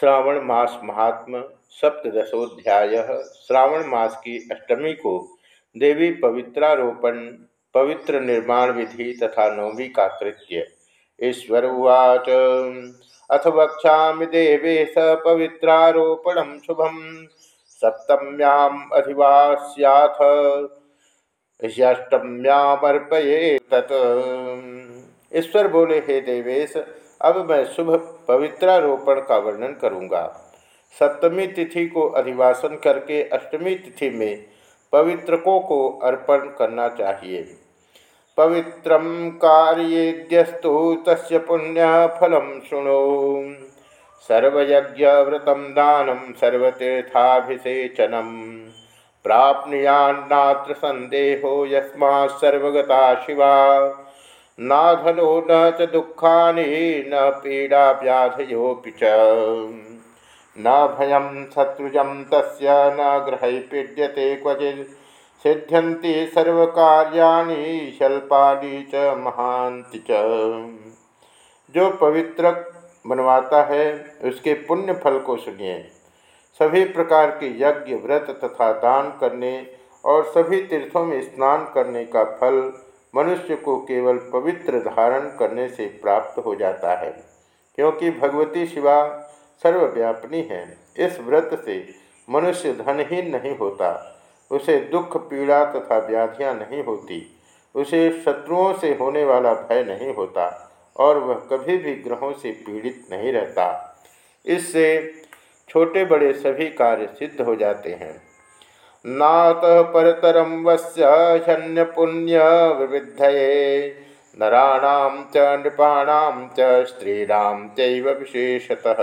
श्रावण मास महात्म सप्तशोध्याय श्रावण मास की अष्टमी को देवी पवित्रारोपण, पवित्र निर्माण विधि तथा नवमी का कृत्य ईश्वर उवाच, अथ वक्षा देवेश पवित्रारोपण शुभम। सप्तम्याम अधिवास्याथ ह्यष्टम्यामर्पये तत् ईश्वर बोले, हे देवेश अब मैं शुभ पवित्रारोपण का वर्णन करूँगा। सप्तमी तिथि को अधिवासन करके अष्टमी तिथि में पवित्रकों को अर्पण करना चाहिए। पवित्र कार्येद्यस्तु तस् पुण्य फलम शुणो। सर्वयज्ञ व्रतम दानम सर्वतीर्थाभिषेचनम प्राप्नुयान्नात्र संदेहो यस्मा सर्वगता शिवा। नाधनो न च दुखानि, न पीड़ा व्याधयोऽपि च। न भयं शत्रुजं तस्य, न ग्रहै पीड्यते क्वचित् सिद्ध्यन्ति सर्वकार्याणि, शल्पानि च महान्ति च। जो पवित्र बनवाता है, उसके पुण्य फल को सुनिए। सभी प्रकार के यज्ञ, व्रत तथा दान करने और सभी तीर्थों में स्नान करने का फल मनुष्य को केवल पवित्र धारण करने से प्राप्त हो जाता है, क्योंकि भगवती शिवा सर्वव्यापनी है। इस व्रत से मनुष्य धनहीन नहीं होता, उसे दुख, पीड़ा तथा व्याधियाँ नहीं होती, उसे शत्रुओं से होने वाला भय नहीं होता, और वह कभी भी ग्रहों से पीड़ित नहीं रहता। इससे छोटे बड़े सभी कार्य सिद्ध हो जाते हैं। नात परतरम वश्य पुण्य विविधये नराणाम च नृपाणाम च स्त्रीणाम चैव विशेषतः।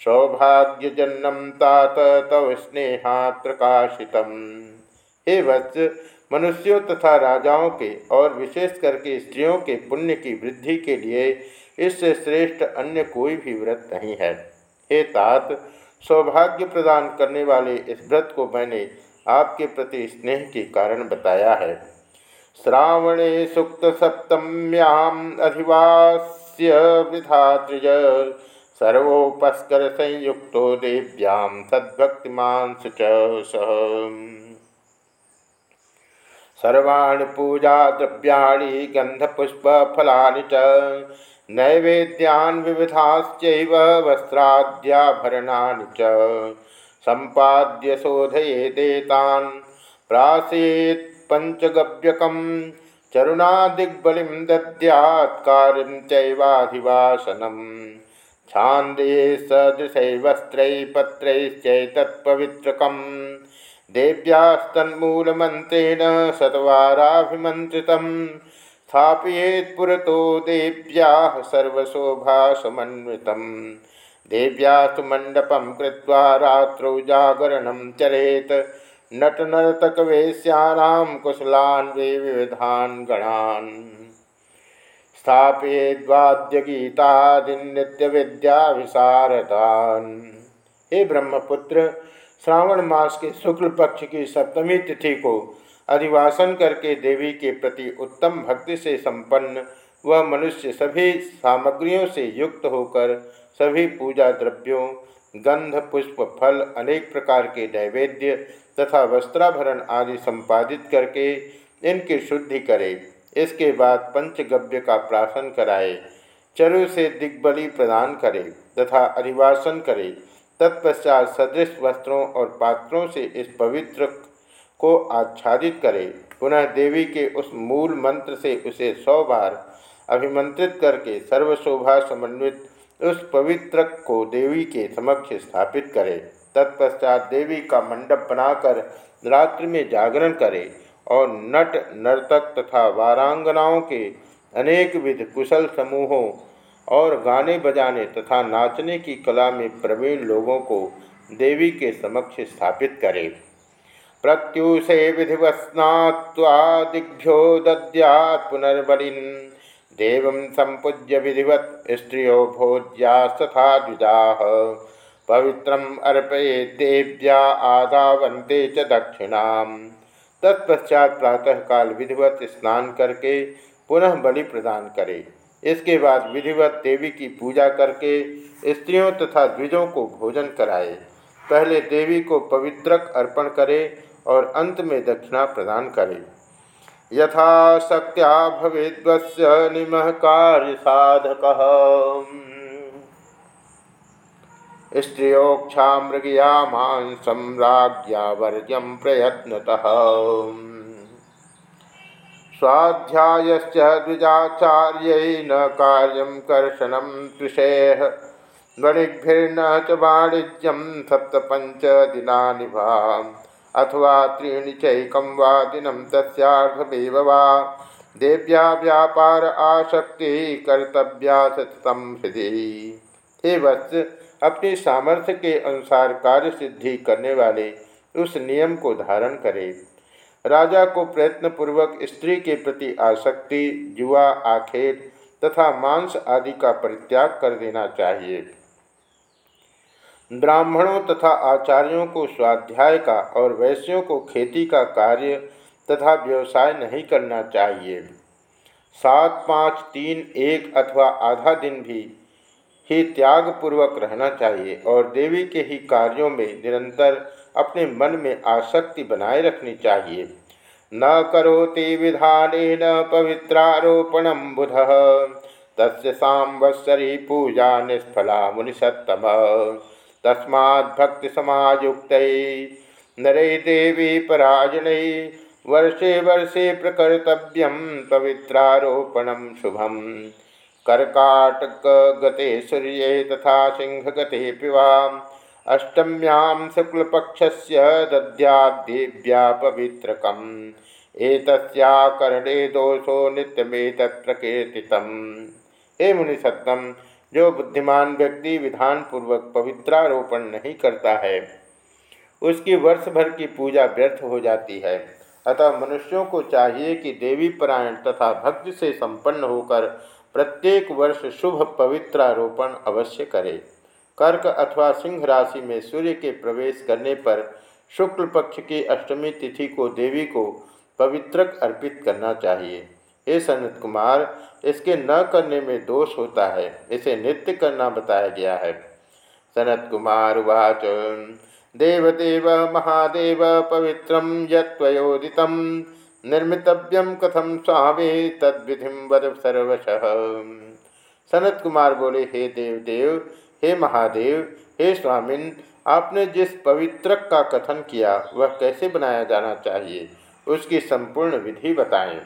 सौभाग्यजन्नम तात तव स्नेहात प्रकाशित हे वत्स, मनुष्यों तथा राजाओं के और विशेष करके स्त्रियों के पुण्य की वृद्धि के लिए इससे श्रेष्ठ अन्य कोई भी व्रत नहीं है। हे तात सौभाग्य प्रदान करने वाले इस व्रत को मैंने आपके प्रति स्नेह के कारण बताया है। श्रावणे सुक्त सप्तम्याम अधिवास्य विधात्रिज सर्वोपस्कर संयुक्त देव्याम सद्भक्तिमान सह सर्वाणी पूजा द्रव्याणी गंधपुष्प फलानि च नैवेद्यान विविधाश्चैव वस्त्राद्याभरणानि च। सम्पाद्य शोधयेदेतान् प्रासेत् पञ्चगव्यकं चरुणादिग्बलिं दद्यात् कार्यं चैवाधिवासनम्। छान्दे सदृशै वस्त्रैः पत्रैश्चैतत्पवित्रकं देव्यास्तन्मूलमन्त्रेण शतवाराभिमन्त्रितम्। स्थापयेत् पुरतो देव्याः सर्वशोभासमन्वितं। देव्यास्तु मण्डपं कृत्वा रात्रौ जागरणं चरेत् नटनर्तकवेश्यानां कुशलान् वे विविधान् गणान्। स्थापयेद्वाद्यगीतादिन्यत्यविद्याविशारदान् हे ब्रह्मपुत्र, श्रावण मास के शुक्ल पक्ष की सप्तमी तिथि को अधिवासन करके देवी के प्रति उत्तम भक्ति से संपन्न वह मनुष्य सभी सामग्रियों से युक्त होकर सभी पूजा द्रव्यों, गंध, पुष्प, फल, अनेक प्रकार के नैवेद्य तथा वस्त्राभरण आदि संपादित करके इनकी शुद्धि करे। इसके बाद पंचगव्य का प्राशन कराए, चरु से दिग्बली प्रदान करे तथा अधिवासन करे। तत्पश्चात सदृश वस्त्रों और पात्रों से इस पवित्र को आच्छादित करे। पुनः देवी के उस मूल मंत्र से उसे सौ बार अभिमंत्रित करके सर्वशोभा समन्वित उस पवित्र को देवी के समक्ष स्थापित करे। तत्पश्चात देवी का मंडप बनाकर रात्रि में जागरण करे और नट, नर्तक तथा वारांगनाओं के अनेक विध कुशल समूहों और गाने बजाने तथा नाचने की कला में प्रवीण लोगों को देवी के समक्ष स्थापित करे। प्रत्युषे विधिवस्नादिभ्यो दद्यात् देव संपूज्य विधिवत, स्त्रियो भोज्यास्तथा द्विजाः पवित्रम अर्पये देव्या आदावंते च दक्षिणा तत्पश्चात प्रातःकाल विधिवत स्नान करके पुनः बलि प्रदान करे। इसके बाद विधिवत देवी की पूजा करके स्त्रियों तथा द्विजों को भोजन कराए। पहले देवी को पवित्रक अर्पण करे और अंत में दक्षिणा प्रदान करे। यथा शक्त्या भवेद्वस्य निम कार्य साधक स्त्रियोक्षा मृगिया मांसम राज्ञा वर्जम प्रयत्नतः। स्वाध्यायश्च द्विजाचार्य न कार्य कर्षण त्रिषेः। गणिभिर्न च वाणिज्यम सप्तपंच दिना अथवा त्रीणि चैकं वा दिनं देव्या व्यापार आसक्ति कर्तव्या सततम हे वत्स, अपनी सामर्थ्य के अनुसार कार्य सिद्धि करने वाले उस नियम को धारण करे। राजा को प्रयत्नपूर्वक स्त्री के प्रति आसक्ति, जुआ आखेट तथा मांस आदि का परित्याग कर देना चाहिए। ब्राह्मणों तथा आचार्यों को स्वाध्याय का और वैश्यों को खेती का कार्य तथा व्यवसाय नहीं करना चाहिए। सात पाँच तीन एक अथवा आधा दिन भी ही त्याग पूर्वक रहना चाहिए और देवी के ही कार्यों में निरंतर अपने मन में आसक्ति बनाए रखनी चाहिए। न करोति विधान न पवित्रारोपण बुध, तस्य सांवत्सरी पूजा निष्फला मुनिसत्तम। तस्मात् समायुक्त नरे देवी पराजन वर्षे वर्षे प्रकर्तव्यम पवित्रारोपण शुभम। कर्काटक गते सूर्य तथा सिंह गते पिवा अष्टम्यां शुक्लपक्षस्य दद्याद्देव्या पवित्रकम् एतस्याकरणे दोषो नित्यमेतत्प्रकीर्तितम् हे मुनिसत्तम जो बुद्धिमान व्यक्ति विधान पूर्वक पवित्रारोपण नहीं करता है, उसकी वर्ष भर की पूजा व्यर्थ हो जाती है। अतः मनुष्यों को चाहिए कि देवी परायण तथा भक्ति से संपन्न होकर प्रत्येक वर्ष शुभ पवित्रारोपण अवश्य करे। कर्क अथवा सिंह राशि में सूर्य के प्रवेश करने पर शुक्ल पक्ष की अष्टमी तिथि को देवी को पवित्रक अर्पित करना चाहिए। हे सनत कुमार, इसके न करने में दोष होता है, इसे नित्य करना बताया गया है। सनत कुमार वाच देवदेव महादेव पवित्रम योदित निर्मितव्यम कथम स्वामी तद्विधि वद सर्वश। सनत कुमार बोले, हे देव देव हे महादेव, हे स्वामिन, आपने जिस पवित्रक का कथन किया, वह कैसे बनाया जाना चाहिए? उसकी संपूर्ण विधि बताएँ।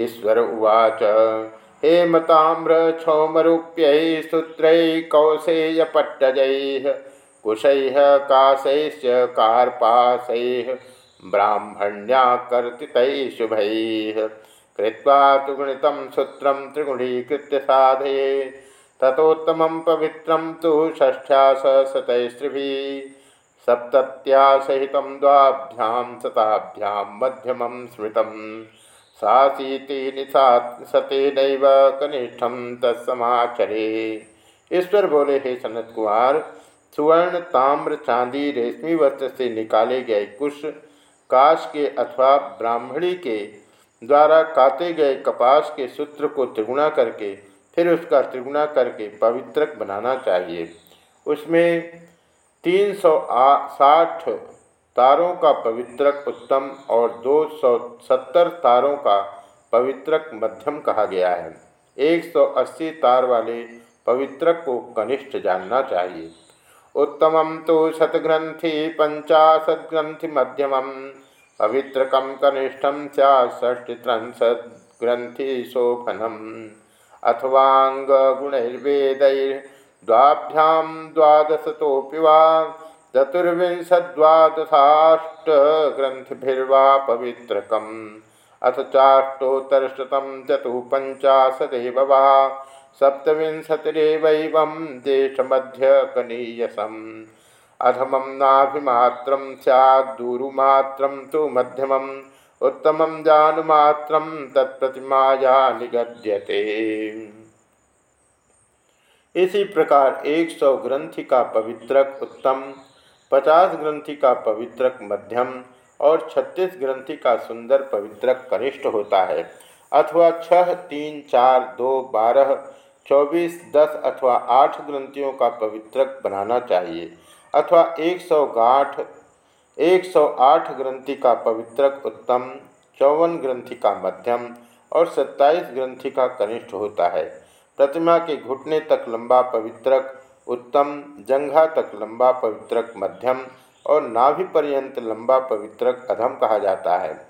ईश्वर उवाच हेमताम्र क्षौमरूप्य सूत्र कौशेयपट्टजैः कुशैः काशैश्च कार्पाशैः ब्राह्मण्याकर्तितैः शुभैः कृत्वा त्रिगुणितं सूत्रं त्रिगुणीकृत्य साधये ततोत्तमं पवित्रं तु षष्ठ्यास शतैस्त्रिभिः सप्तत्या सहितं द्वाभ्यां शताभ्यां मध्यमं स्मृतम्। सासीति सते नैव कनिष्ठम तत्समाचरे। ईश्वर बोले, हे सनत कुमार, सुवर्ण, ताम्र, चांदी, रेशमी वस्त्र से निकाले गए कुश, काश के अथवा ब्राह्मणी के द्वारा काटे गए कपास के सूत्र को त्रिगुणा करके, फिर उसका त्रिगुणा करके पवित्रक बनाना चाहिए। उसमें तीन सौ साठ तारों का पवित्रक उत्तम और दो सौ सत्तर तारों का पवित्रक मध्यम कहा गया है। एक सौ अस्सी तार वाले पवित्रक को कनिष्ठ जानना चाहिए। उत्तम तो शतग्रंथि पंचाशत ग्रंथि मध्यम पवित्रकम कनिष्ठम षष्टित्रंशत ग्रंथि शोभनम अथवांग गुणैर्वेदैर्द्वाभ्याम द्वादशतोपि चतुर्विंशद्वादशाष्टग्रन्थिभिर्वा पवित्रकम् अथ चाष्टोत्तरशतं चतुःपञ्चाशदेव वा सप्तविंशतिरेवैवं देशमध्यकनीयसम्। अधमं नाभिमात्रं स्याद्दूरुमात्रं तु मध्यमम्। उत्तमं जानुमात्रं तत्प्रतिमाया निगद्यते। इसी प्रकार एक सौ ग्रंथि का पवित्रक उत्तम पचास ग्रंथि का पवित्रक मध्यम और छत्तीस ग्रंथि का सुंदर पवित्रक कनिष्ठ होता है। अथवा छः तीन, चार, दो, बारह, चौबीस, दस अथवा आठ ग्रंथियों का पवित्रक बनाना चाहिए। अथवा एक सौ गाठ, एक सौ आठ ग्रंथि का पवित्रक उत्तम, चौवन ग्रंथि का मध्यम और सत्ताईस ग्रंथि का कनिष्ठ होता है। प्रतिमा के घुटने तक लंबा पवित्रक उत्तम, जंघा तक लंबा पवित्रक मध्यम और नाभि पर्यंत लंबा पवित्रक अधम कहा जाता है।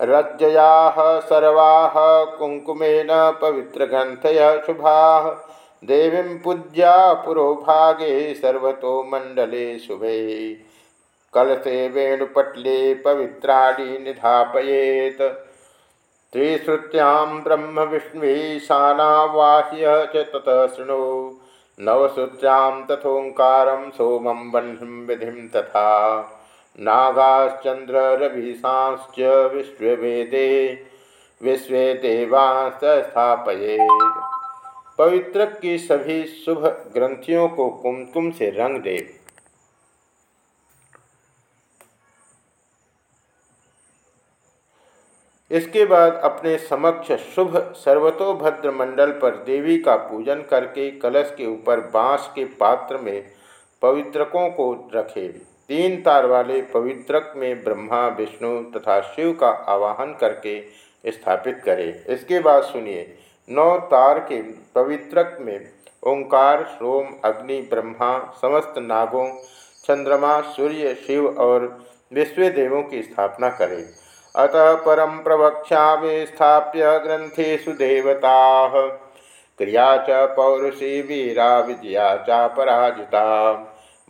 रज्जया सर्वा कुंकुमेन पवित्र ग्रंथय शुभा। देवी पूज्या पुरोभागे सर्वतो मंडले शुभे। कलसे वेणुपटले पवित्राणी निधापयेत। त्रिश्रुत्यां ब्रह्म विष्णुशानावाह्य च ततः शृणु। नवसूत्र्यां तथोकार सोमं वह्निं विधि तथा। नागाश्चन्द्ररभिशांश्च विश्ववेदे, विश्व स्थापयेत् पवित्र की सभी शुभ ग्रंथियों को कुमकुम से रंग दे। इसके बाद अपने समक्ष शुभ सर्वतोभद्र मंडल पर देवी का पूजन करके कलश के ऊपर बाँस के पात्र में पवित्रकों को रखे। तीन तार वाले पवित्रक में ब्रह्मा, विष्णु तथा शिव का आवाहन करके स्थापित करें। इसके बाद सुनिए, नौ तार के पवित्रक में ओंकार, सोम, अग्नि, ब्रह्मा, समस्त नागों, चंद्रमा, सूर्य, शिव और विश्व देवों की स्थापना करें। अतः परम प्रवक्षा स्थाप्य ग्रंथेषु देवता। क्रिया च पौरुषी वीरा विजया चापराजिता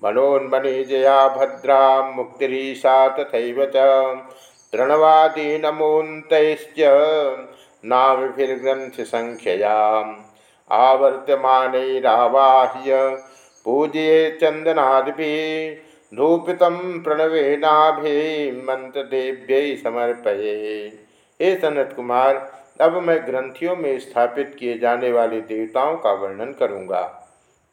मनोन्मनिजया भद्रा मुक्तिरीशा तथैव च। तृणवादी नमोन्तैश्च नाभिर्ग्रन्थसङ्ख्यया आवर्त्यमानैरावाह्य पूज्ये चन्दनादिभिः धूपित प्रणवेनाभिमंत्रदेव्य समर्पये। हे सनत कुमार, अब मैं ग्रंथियों में स्थापित किए जाने वाले देवताओं का वर्णन करूँगा।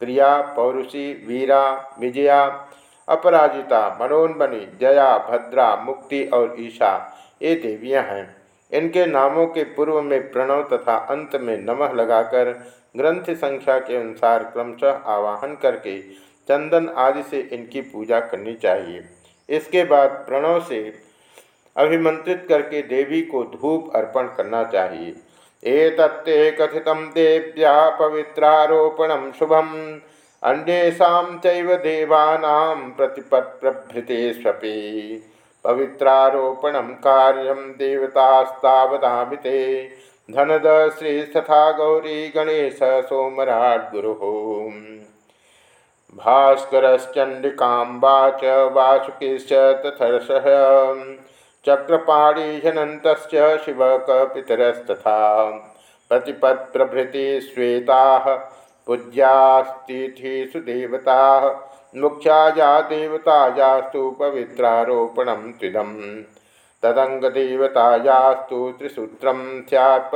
प्रिया, पौरुषी, वीरा, विजया, अपराजिता मनोन्मणि जया, भद्रा, मुक्ति और ईशा, ये देवियाँ हैं। इनके नामों के पूर्व में प्रणव तथा अंत में नमः लगाकर ग्रंथ संख्या के अनुसार क्रमशः आवाहन करके चंदन आदि से इनकी पूजा करनी चाहिए। इसके बाद प्रणव से अभिमंत्रित करके देवी को धूप अर्पण करना चाहिए। एतत्ते कथित देव्या पवित्रारोपण शुभम। अन्येषा देवानां प्रतिपत्प्रभृतेष्वपि पवित्रारोपण कार्य देवतास्तावदामि ते। धनद श्रीस्तथा गौरी गणेश सोमराट गुरु। भास्करश्चण्डिकाम्बा च वासुकीश्च तथर्षः। चक्रपाणीहनन्तश्च शिवकपितरस्तथा। प्रतिपत्प्रभृति श्वेताः, पूज्यास्तिथिषु देवताः मुख्या या देवतायास्तु पवित्रारोपणं त्विदं तदंगदेवतायास्तु त्रिसूत्रम स्यात्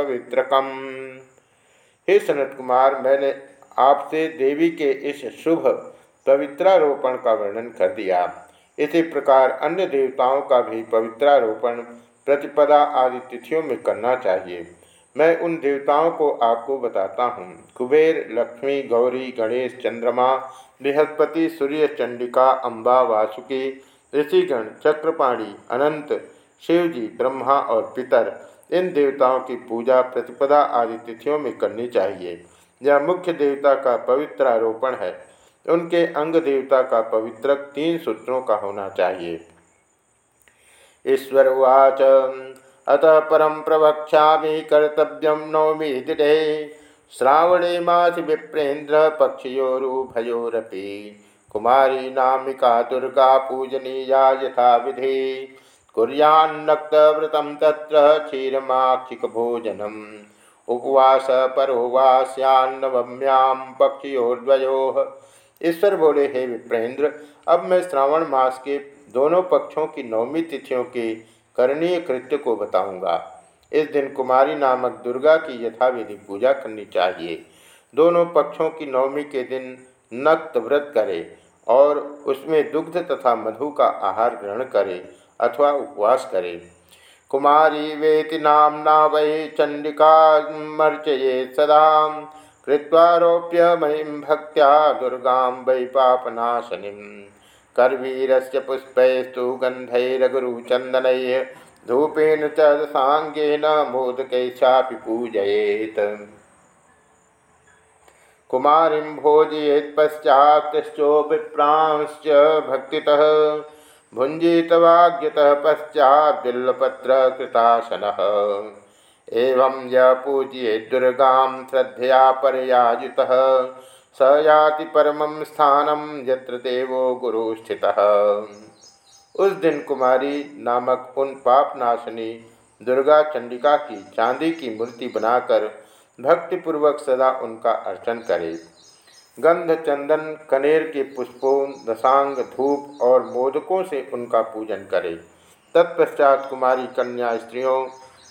हे सनत कुमार मैंने आपसे देवी के इस शुभ पवित्रारोपण का वर्णन कर दिया। इसी प्रकार अन्य देवताओं का भी पवित्रारोपण, प्रतिपदा आदि तिथियों में करना चाहिए। मैं उन देवताओं को आपको बताता हूँ। कुबेर, लक्ष्मी, गौरी, गणेश, चंद्रमा, बृहस्पति, सूर्य, चंडिका अम्बा वासुकी, ऋषिगण, चक्रपाणी, अनंत, शिवजी, ब्रह्मा और पितर, इन देवताओं की पूजा, प्रतिपदा आदि तिथियों में करनी चाहिए। यह मुख्य देवता का पवित्र आरोपण है, उनके अंग देवता का पवित्र तीन सूत्रों का होना चाहिए। ईश्वर उवाच, अतः परम प्रवक्षा कर्तव्यम नौमी दिने, श्रावणे मास विप्रेन्द्र पक्षयोरुभयोरपि, कुमारी नामिका दुर्गा पूजनीया यथा विधि कुरियान्नक्तव्रतं तत्र क्षीरमाक्षिकभोजनम्। उपवास पर परोवास्यान्नवम्यां पक्षियोर्द्वयोः। ईश्वर बोले, हे विप्रेंद्र, अब मैं श्रावण मास के दोनों पक्षों की नवमी तिथियों के करणीय कृत्य को बताऊँगा। इस दिन कुमारी नामक दुर्गा की यथाविधि पूजा करनी चाहिए। दोनों पक्षों की नवमी के दिन नक्त व्रत करे और उसमें दुग्ध तथा मधु का आहार ग्रहण करे अथवा उपवास करे। कुमारी वेति नाम्ना वै चण्डिकामर्चये सदा। कृत्वारोप्य महिं भक्त्या दुर्गां वै पापनाशनीं करवीरस्य पुष्पैस्तु गन्धैरगुरुचन्दनैः धूपेन च साङ्गेन मोदकैश्चापि पूजयेत्। कुमारीं भोजयेत् पश्चात्श्चो विप्रांश्च भक्तितः। भुञ्जीतवाग्यतः पश्चात् बिल्लपत्रकृतासनः एवं य पूजये दुर्गां श्रद्धया परयाजितः। स याति परमं स्थानं यत्र देवो गुरु स्थित उस दिन कुमारी नामक उन पापनाशनी दुर्गा चंडिका की चांदी की मूर्ति बनाकर भक्तिपूर्वक सदा उनका अर्चन करे। गंध चंदन कनेर के पुष्पों, दशांग धूप और मोदकों से उनका पूजन करे। तत्पश्चात कुमारी कन्या स्त्रियों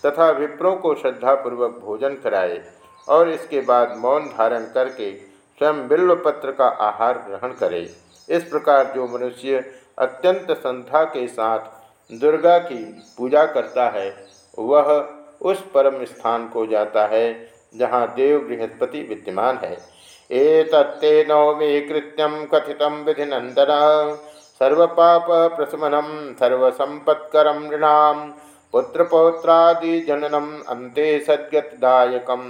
तथा विप्रों को श्रद्धापूर्वक भोजन कराए और इसके बाद मौन धारण करके स्वयं बिल्वपत्र का आहार ग्रहण करे। इस प्रकार जो मनुष्य अत्यंत संध्या के साथ दुर्गा की पूजा करता है, वह उस परम स्थान को जाता है जहाँ देव बृहस्पति विद्यमान है। एतत्ते नवमी कृत्यम कथित विधिनंदन सर्वपाप प्रशमनम सर्वसंपत्करम नृणाम पुत्र पौत्रादि जननम अंते सद्गतदायकम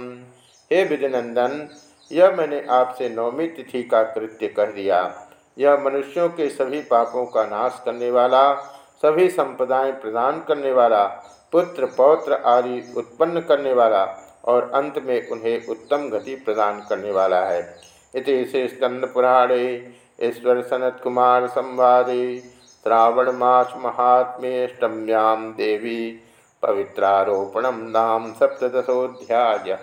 हे विधिनंदन यह मैंने आपसे नवमी तिथि का कृत्य कह दिया। यह मनुष्यों के सभी पापों का नाश करने वाला, सभी संपदाएँ प्रदान करने वाला पुत्र पौत्र आदि उत्पन्न करने वाला और अंत में उन्हें उत्तम गति प्रदान करने वाला है। इति श्री स्कंद पुराणे ईश्वर सनत कुमार संवादे श्रावण मास महात्म्यष्टम्याम देवी पवित्रारोपणम नाम सप्तशोध्याय